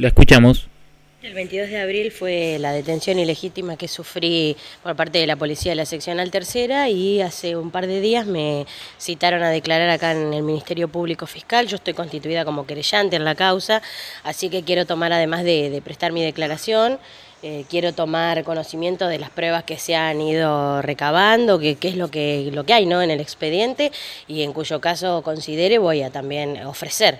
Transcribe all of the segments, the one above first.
La escuchamos. El 22 de abril fue la detención ilegítima que sufrí por parte de la policía de la seccional tercera y hace un par de días me citaron a declarar acá en el Ministerio Público Fiscal. Yo estoy constituida como querellante en la causa, así que quiero tomar, además de, prestar mi declaración, eh, quiero tomar conocimiento de las pruebas que se han ido recabando, qué es lo que, lo que hay ¿no? en el expediente y en cuyo caso considere voy a también ofrecer.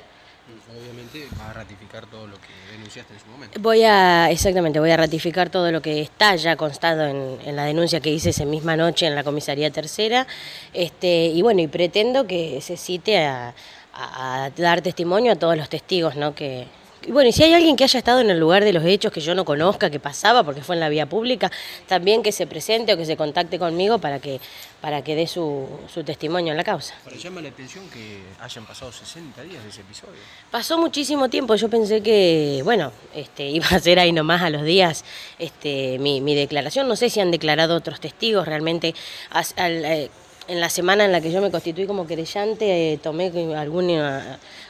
Obviamente va a ratificar todo lo que denunciaste en su momento. Voy a, exactamente, voy a ratificar todo lo que está ya constado en, la denuncia que hice esa misma noche en la comisaría tercera, este, y bueno, y pretendo que se cite a, a dar testimonio a todos los testigos, ¿no? Que, bueno, y si hay alguien que haya estado en el lugar de los hechos que yo no conozca, que pasaba porque fue en la vía pública, también que se presente o que se contacte conmigo para que, para que dé su, su testimonio en la causa. Pero llama la atención que hayan pasado 60 días de ese episodio. Pasó muchísimo tiempo, yo pensé que, bueno, este, iba a ser ahí nomás a los días este, mi, mi declaración, no sé si han declarado otros testigos realmente. Al, eh, en la semana en la que yo me constituí como querellante, eh, tomé algún eh,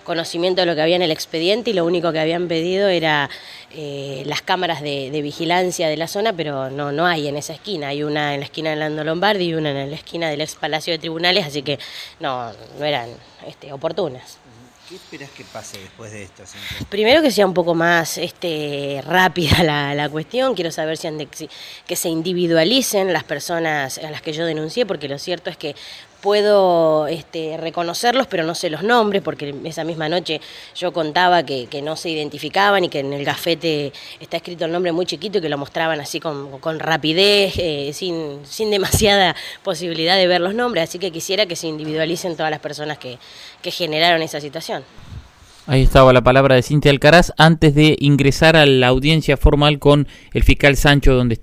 conocimiento de lo que había en el expediente y lo único que habían pedido era eh, las cámaras de, vigilancia de la zona, pero no, no hay en esa esquina. Hay una en la esquina de Lando Lombardi y una en la esquina del ex Palacio de Tribunales, así que no, no eran este, oportunas. ¿Qué esperas que pase después de esto? Primero que sea un poco más este, rápida la, cuestión, quiero saber si que se individualicen las personas a las que yo denuncié, porque lo cierto es que puedo este, reconocerlos, pero no sé los nombres, porque esa misma noche yo contaba que, no se identificaban y que en el gafete está escrito el nombre muy chiquito y que lo mostraban así con, rapidez, eh, sin, sin demasiada posibilidad de ver los nombres, así que quisiera que se individualicen todas las personas que, que generaron esa situación. Ahí estaba la palabra de Cintia Alcaraz antes de ingresar a la audiencia formal con el fiscal Sancho, donde está.